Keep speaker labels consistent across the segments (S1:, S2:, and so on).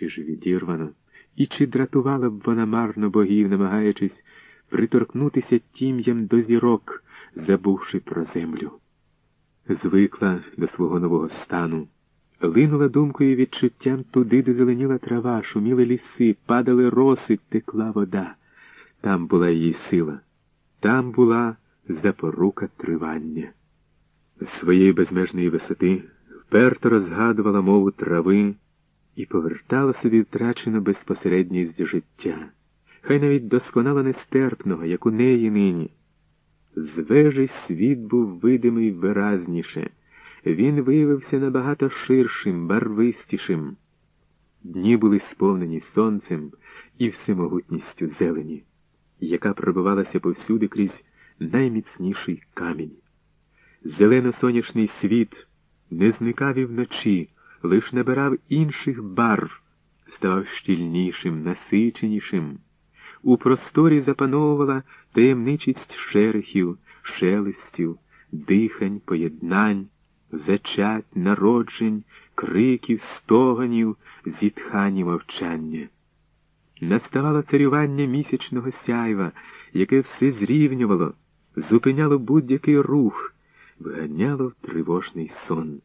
S1: чи ж відірвано, і чи дратувала б вона марно богів, намагаючись приторкнутися тім'ям до зірок, забувши про землю. Звикла до свого нового стану, линула думкою і відчуттям туди, де зеленіла трава, шуміли ліси, падали роси, текла вода. Там була її сила, там була запорука тривання. З своєї безмежної висоти вперто розгадувала мову трави і повертала собі втрачену безпосередність життя, хай навіть досконало нестерпного, як у неї нині. З вежі світ був видимий виразніше, він виявився набагато ширшим, барвистішим. Дні були сповнені сонцем і всемогутністю зелені, яка пробивалася повсюди крізь найміцніший камінь. Зелено-сонячний світ не зникав і вночі, лиш набирав інших барв, ставав щільнішим, насиченішим. У просторі запановувала таємничість шерехів, шелестів, дихань, поєднань, зачать, народжень, криків, стоганів, зітхань і мовчання. Наставало царювання місячного сяйва, яке все зрівнювало, зупиняло будь-який рух, виганяло в тривожний сон.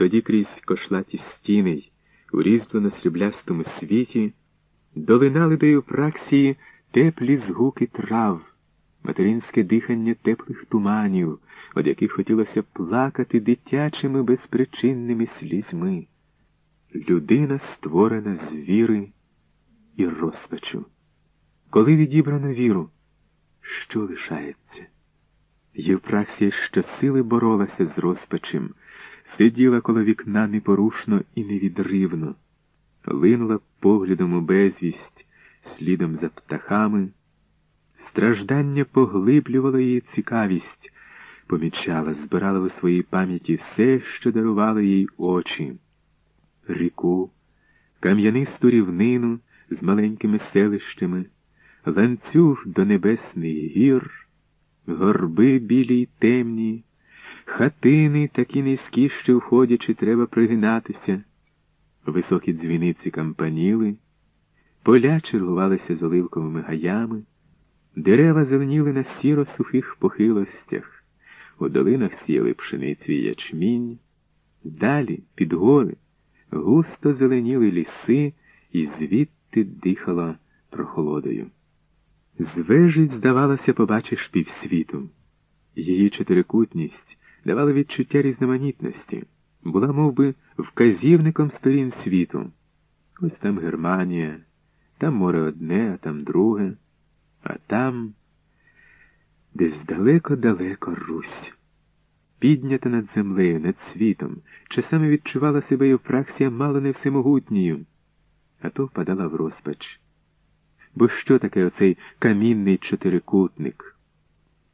S1: Тоді крізь кошлаті стіни, у різьблено сріблястому світі, долинали до Євпраксії теплі згуки трав, материнське дихання теплих туманів, від яких хотілося плакати дитячими безпричинними слізьми. Людина створена з віри і розпачу. Коли відібрано віру, що лишається? Євпраксія щосили боролася з розпачем, сиділа коло вікна непорушно і невідривно, линула поглядом у безвість, слідом за птахами. Страждання поглиблювало її цікавість, помічала, збирала у своїй пам'яті все, що дарували їй очі, ріку, кам'янисту рівнину з маленькими селищами, ланцюг до небесних гір, горби білі й темні, хатини такі низькі, що входячи, треба пригинатися, високі дзвіниці кампаніли, поля чергувалися з оливковими гаями, дерева зеленіли на сіро сухих похилостях, у долинах сіяли пшеницю і ячмінь, далі, під гори, густо зеленіли ліси і звідти дихала прохолодою. З вежі, здавалося, побачиш півсвіту. Її чотирикутність давала відчуття різноманітності, була мов би, вказівником сторін світу. Ось там Германія, там море одне, а там друге, а там десь далеко-далеко Русь. Піднята над землею, над світом, часами відчувала себе Євпраксія мало не всемогутньою, а то впадала в розпач. Бо що таке оцей камінний чотирикутник?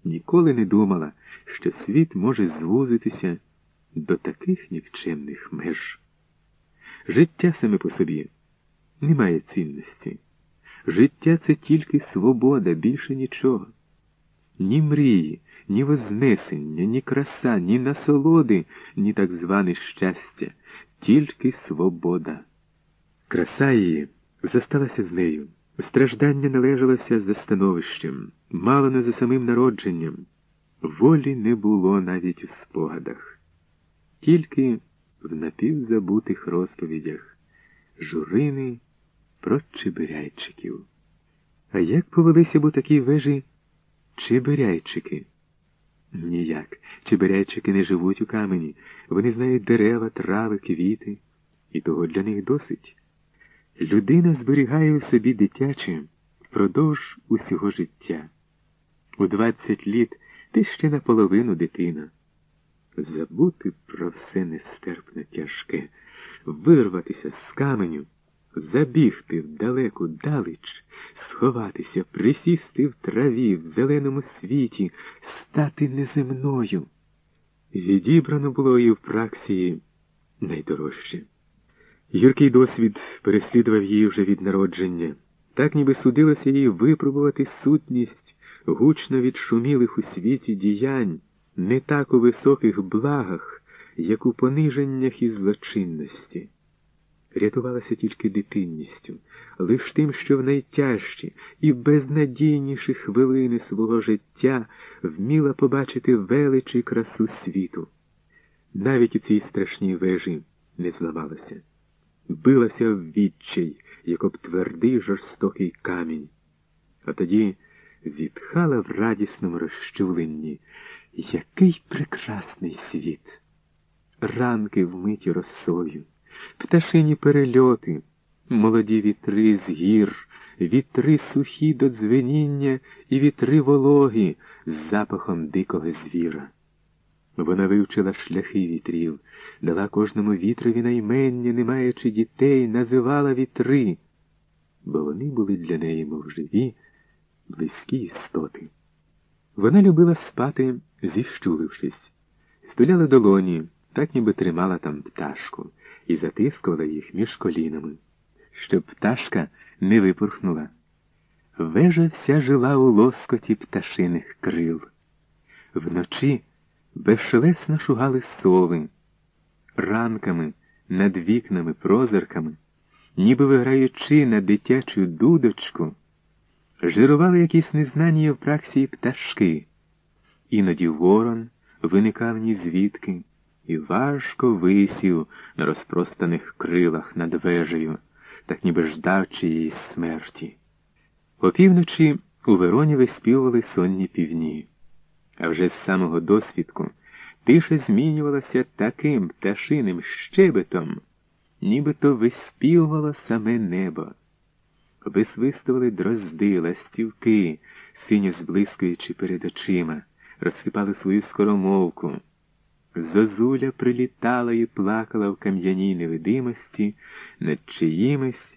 S1: Ніколи не думала, що світ може звузитися до таких нікчемних меж. Життя саме по собі не має цінності. Життя це тільки свобода, більше нічого. Ні мрії, ні вознесення, ні краса, ні насолоди, ні так зване щастя, тільки свобода. Краса її зосталася з нею. Страждання належалося за становищем, мало не за самим народженням. Волі не було навіть у спогадах, тільки в напівзабутих розповідях журини про чибиряйчиків. А як повелися б у такій вежі чибиряйчики? Ніяк. Чибиряйчики не живуть у камені, вони знають дерева, трави, квіти, і того для них досить. Людина зберігає у собі дитяче впродовж усього життя. У двадцять літ ти ще наполовину дитина. Забути про все нестерпно тяжке, вирватися з каменю, забігти в далеку далеч, сховатися, присісти в траві, в зеленому світі, стати неземною. Відібрано було і в праксії найдорожче. Гіркий досвід переслідував її вже від народження, так ніби судилося їй випробувати сутність гучно відшумілих у світі діянь, не так у високих благах, як у пониженнях і злочинності. рятувалася тільки дитинністю, лиш тим, що в найтяжчі і безнадійніші хвилини свого життя вміла побачити велич і красу світу. Навіть у цій страшній вежі не зламалася, билася в відчай, як об твердий жорстокий камінь, а тоді зітхала в радісному розчуленні. Який прекрасний світ! Ранки вмиті росою пташині перельоти, молоді вітри з гір, вітри сухі до дзвеніння і вітри вологі з запахом дикого звіра. Вона вивчила шляхи вітрів, дала кожному вітрові наймення, не маючи дітей, називала вітри, бо вони були для неї, мов живі, близькі істоти. Вона любила спати, зіщулившись, стуляла долоні, так ніби тримала там пташку і затискувала їх між колінами, щоб пташка не випорхнула. Вежа вся жила у лоскоті пташиних крил. Вночі безшелесно шугали сови, ранками над вікнами, прозорками, ніби виграючи на дитячу дудочку, жирували якісь незнані в праксії пташки, іноді ворон виникав ні звідки і важко висів на розпростаних крилах над вежею, так ніби ждав чиїсь смерті. Опівночі у Вероні виспівували сонні півні, а вже з самого досвідку тиша змінювалася таким пташиним щебетом, нібито виспівувало саме небо. Висвистували дрозди, ластівки, синьо зблискуючи перед очима, розсипали свою скоромовку. Зозуля прилітала і плакала в кам'яній невидимості над чиїмись